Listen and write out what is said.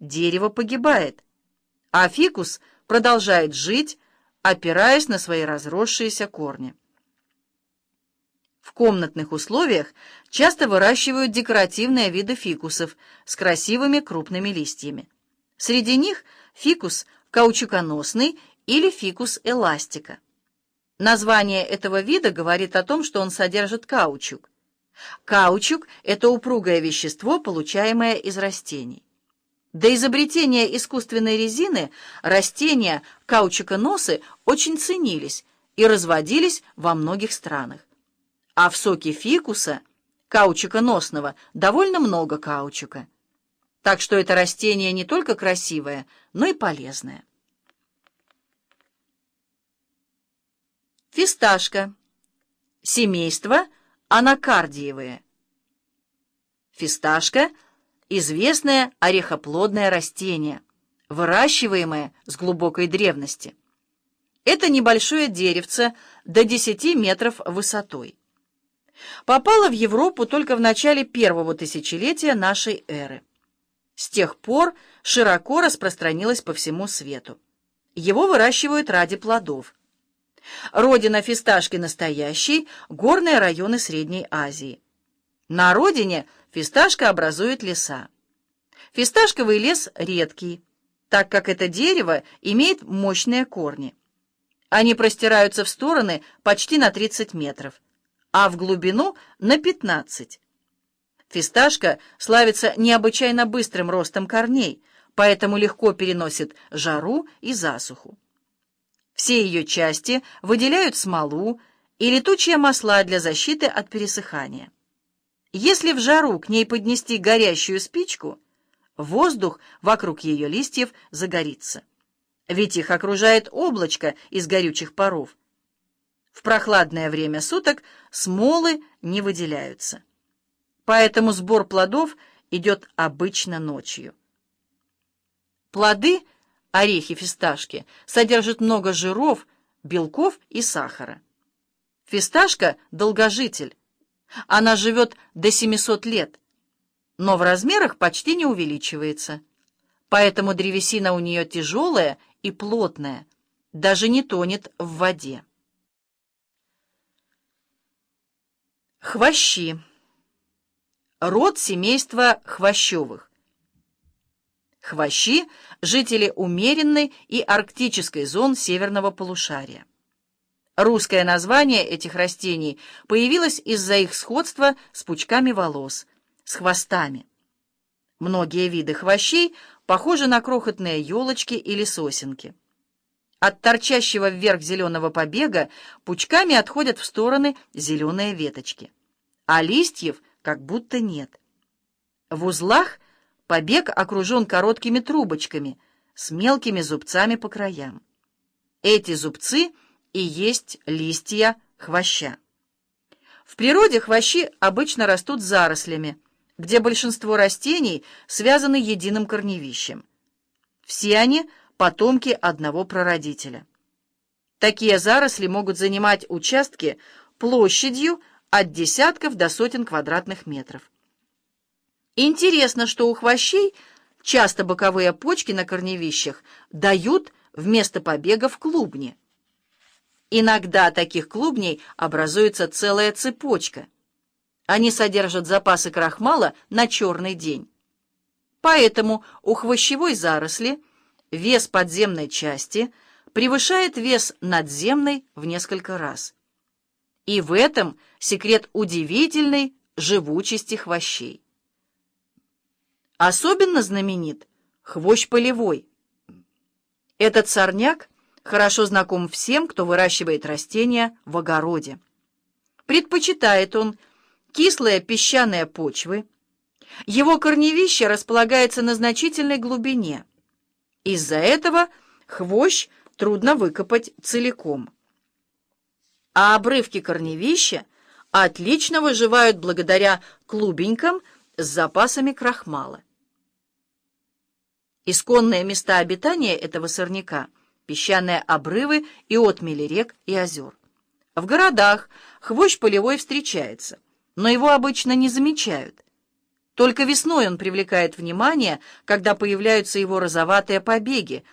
дерево погибает, а фикус продолжает жить, опираясь на свои разросшиеся корни. В комнатных условиях часто выращивают декоративные виды фикусов с красивыми крупными листьями. Среди них фикус каучуконосный или фикус эластика. Название этого вида говорит о том, что он содержит каучук. Каучук – это упругое вещество, получаемое из растений. До изобретения искусственной резины растения каучуконосы очень ценились и разводились во многих странах. А в соке фикуса, каучуконосного, довольно много каучука. Так что это растение не только красивое, но и полезное. Фисташка. Семейство анакардиевые. Фисташка – известное орехоплодное растение, выращиваемое с глубокой древности. Это небольшое деревце до 10 метров высотой. Попало в Европу только в начале первого тысячелетия нашей эры. С тех пор широко распространилось по всему свету. Его выращивают ради плодов. Родина фисташки настоящей – горные районы Средней Азии. На родине фисташка образует леса. Фисташковый лес редкий, так как это дерево имеет мощные корни. Они простираются в стороны почти на 30 метров, а в глубину на 15. Фисташка славится необычайно быстрым ростом корней, поэтому легко переносит жару и засуху. Все ее части выделяют смолу и летучие масла для защиты от пересыхания. Если в жару к ней поднести горящую спичку, воздух вокруг ее листьев загорится. Ведь их окружает облачко из горючих паров. В прохладное время суток смолы не выделяются. Поэтому сбор плодов идет обычно ночью. Плоды – Орехи фисташки содержат много жиров, белков и сахара. Фисташка – долгожитель. Она живет до 700 лет, но в размерах почти не увеличивается. Поэтому древесина у нее тяжелая и плотная, даже не тонет в воде. Хвощи. Род семейства хвощевых. Хвощи – жители умеренной и арктической зон северного полушария. Русское название этих растений появилось из-за их сходства с пучками волос, с хвостами. Многие виды хвощей похожи на крохотные елочки или сосенки. От торчащего вверх зеленого побега пучками отходят в стороны зеленые веточки, а листьев как будто нет. В узлах – Побег окружен короткими трубочками с мелкими зубцами по краям. Эти зубцы и есть листья хвоща. В природе хвощи обычно растут зарослями, где большинство растений связаны единым корневищем. Все они – потомки одного прародителя. Такие заросли могут занимать участки площадью от десятков до сотен квадратных метров. Интересно, что у хвощей часто боковые почки на корневищах дают вместо побегов клубни. Иногда таких клубней образуется целая цепочка. Они содержат запасы крахмала на черный день. Поэтому у хвощевой заросли вес подземной части превышает вес надземной в несколько раз. И в этом секрет удивительной живучести хвощей. Особенно знаменит хвощ полевой. Этот сорняк хорошо знаком всем, кто выращивает растения в огороде. Предпочитает он кислые песчаные почвы. Его корневище располагается на значительной глубине. Из-за этого хвощ трудно выкопать целиком. А обрывки корневища отлично выживают благодаря клубенькам с запасами крахмала. Исконные места обитания этого сорняка — песчаные обрывы и отмели рек и озер. В городах хвощ полевой встречается, но его обычно не замечают. Только весной он привлекает внимание, когда появляются его розоватые побеги,